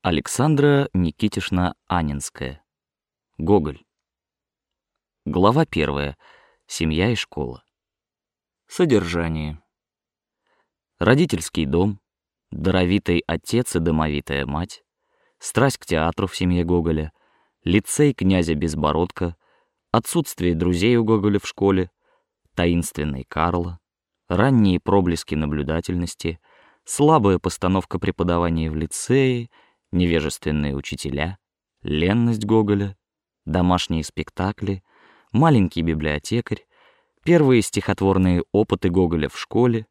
Александра Никитишна Анинская. Гоголь. Глава первая. Семья и школа. Содержание. Родительский дом, даровитый отец и домовитая мать, страсть к театру в семье Гоголя, лицей князя Безбородка, отсутствие друзей у Гоголя в школе, таинственный Карла, ранние проблески наблюдательности, слабая постановка преподавания в лицее, невежественные учителя, ленность Гоголя, домашние спектакли, маленький библиотекарь, первые стихотворные опыты Гоголя в школе.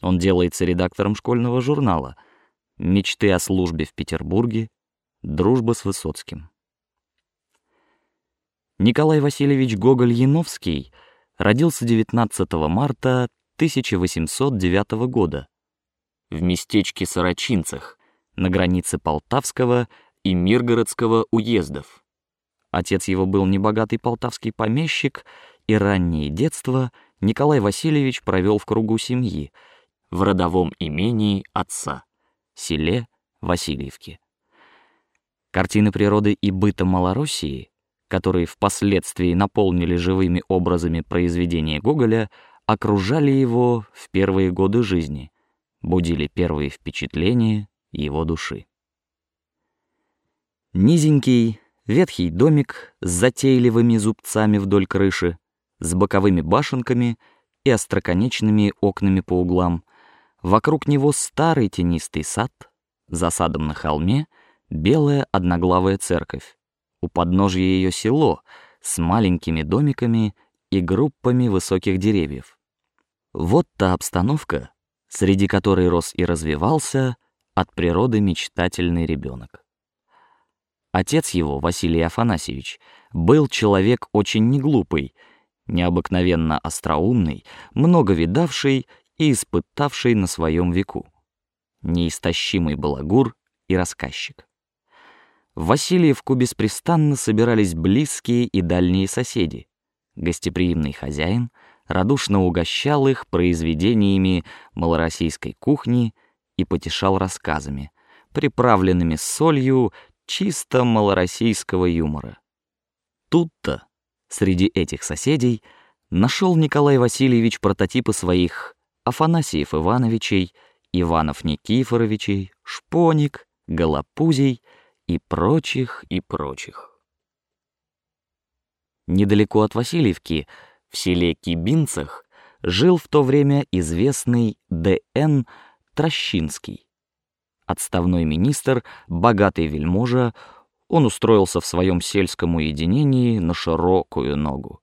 Он делается редактором школьного журнала. Мечты о службе в Петербурге, дружба с Высоцким. Николай Васильевич Гоголь-Яновский родился 19 марта 1809 года в местечке Сорочинцах на границе Полтавского и Миргородского уездов. Отец его был небогатый полтавский помещик, и раннее детство Николай Васильевич провел в кругу семьи, в родовом имении отца, селе Васильевке. Картины природы и быта Малороссии которые впоследствии наполнили живыми образами произведения Гоголя, окружали его в первые годы жизни, будили первые впечатления его души. Низенький, ветхий домик с затейливыми зубцами вдоль крыши, с боковыми башенками и остроконечными окнами по углам. Вокруг него старый тенистый сад, за садом на холме белая одноглавая церковь у подножья ее село с маленькими домиками и группами высоких деревьев. Вот та обстановка, среди которой рос и развивался от природы мечтательный ребенок. Отец его, Василий Афанасьевич, был человек очень неглупый, необыкновенно остроумный, много видавший и испытавший на своем веку, неистощимый балагур и рассказчик. В Васильевку беспрестанно собирались близкие и дальние соседи. Гостеприимный хозяин радушно угощал их произведениями малороссийской кухни и потешал рассказами, приправленными солью чисто малороссийского юмора. Тут-то, среди этих соседей, нашел Николай Васильевич прототипы своих Афанасиев Ивановичей, Иванов Никифоровичей, Шпоник, Голопузей — и прочих, и прочих. Недалеко от Васильевки, в селе Кибинцах, жил в то время известный Д.Н. Трощинский. Отставной министр, богатый вельможа, он устроился в своем сельском уединении на широкую ногу.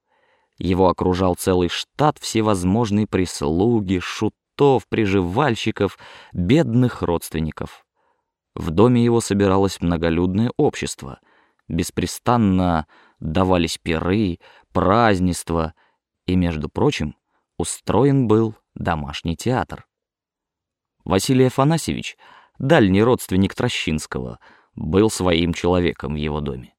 Его окружал целый штат всевозможной прислуги, шутов, приживальщиков, бедных родственников. В доме его собиралось многолюдное общество. Беспрестанно давались пиры, празднества, и, между прочим, устроен был домашний театр. Василий Афанасьевич, дальний родственник Трощинского, был своим человеком в его доме.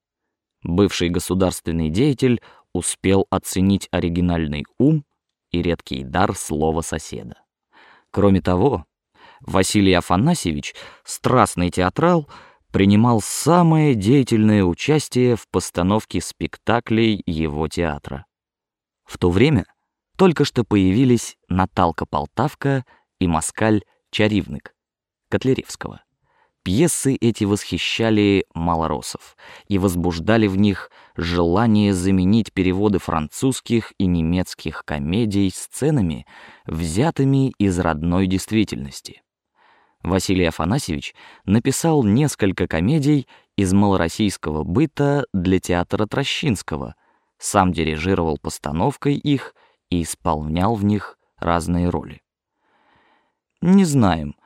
Бывший государственный деятель успел оценить оригинальный ум и редкий дар слова соседа. Кроме того, Василий Афанасьевич, страстный театрал, принимал самое деятельное участие в постановке спектаклей его театра. В то время только что появились Наталка Полтавка и Москаль Чаривник Котляревского. Пьесы эти восхищали малоросов и возбуждали в них желание заменить переводы французских и немецких комедий сценами, взятыми из родной действительности. Василий Афанасьевич написал несколько комедий из малороссийского быта для театра Трощинского, сам дирижировал постановкой их и исполнял в них разные роли. Не знаем,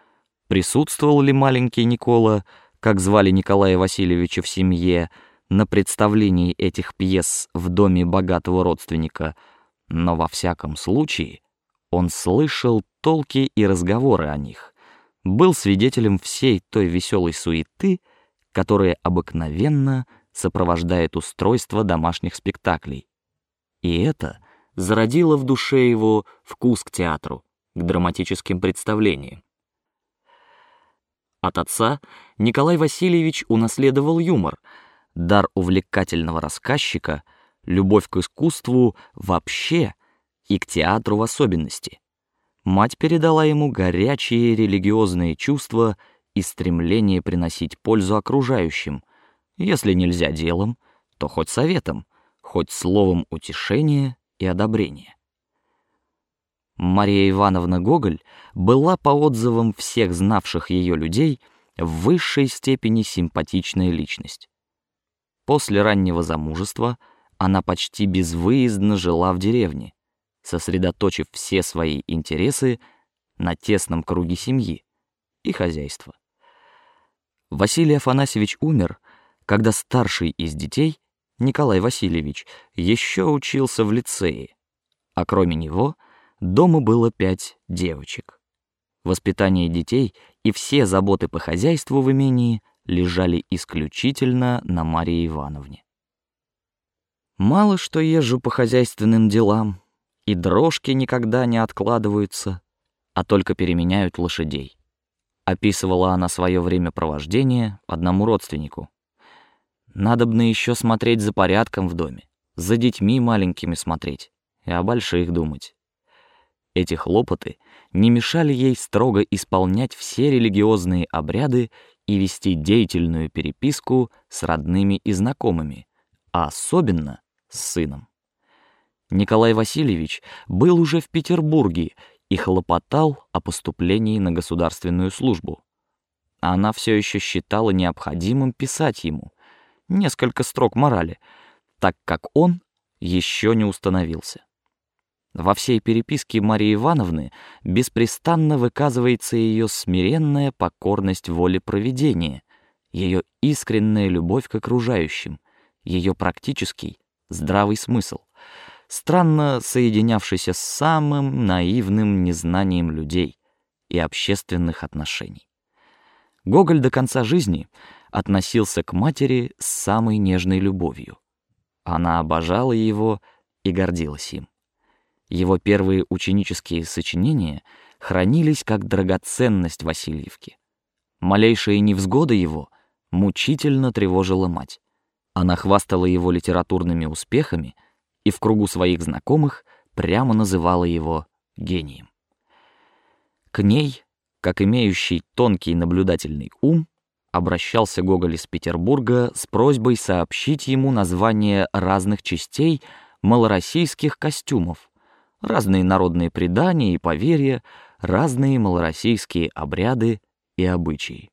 присутствовал ли маленький Никола, как звали Николая Васильевича в семье, на представлении этих пьес в доме богатого родственника, но во всяком случае он слышал толки и разговоры о них был свидетелем всей той веселой суеты, которая обыкновенно сопровождает устройство домашних спектаклей. И это зародило в душе его вкус к театру, к драматическим представлениям. От отца Николай Васильевич унаследовал юмор, дар увлекательного рассказчика, любовь к искусству вообще и к театру в особенности. Мать передала ему горячие религиозные чувства и стремление приносить пользу окружающим, если нельзя делом, то хоть советом, хоть словом утешения и одобрения. Мария Ивановна Гоголь была по отзывам всех знавших ее людей в высшей степени симпатичная личность. После раннего замужества она почти безвыездно жила в деревне, сосредоточив все свои интересы на тесном круге семьи и хозяйства. Василий Афанасьевич умер, когда старший из детей Николай Васильевич еще учился в лицее, а кроме него дома было пять девочек. Воспитание детей и все заботы по хозяйству в имении лежали исключительно на Марии Ивановне. Мало что езжу по хозяйственным делам, и дрожки никогда не откладываются, а только переменяют лошадей. Описывала она свое времяпровождение одному родственнику. Надобно еще смотреть за порядком в доме, за детьми маленькими смотреть и о больших думать. Эти хлопоты не мешали ей строго исполнять все религиозные обряды и вести деятельную переписку с родными и знакомыми, а особенно с сыном. Николай Васильевич был уже в Петербурге и хлопотал о поступлении на государственную службу. Она все еще считала необходимым писать ему несколько строк морали, так как он еще не установился. Во всей переписке Марии Ивановны беспрестанно выказывается ее смиренная покорность воле провидения, ее искренняя любовь к окружающим, ее практический здравый смысл, странно соединявшийся с самым наивным незнанием людей и общественных отношений. Гоголь до конца жизни относился к матери с самой нежной любовью. Она обожала его и гордилась им. Его первые ученические сочинения хранились как драгоценность Васильевки. Малейшая невзгода его мучительно тревожила мать. Она хвастала его литературными успехами и в кругу своих знакомых прямо называла его гением. К ней, как имеющий тонкий наблюдательный ум, обращался Гоголь из Петербурга с просьбой сообщить ему название разных частей малороссийских костюмов, разные народные предания и поверья, разные малороссийские обряды и обычаи.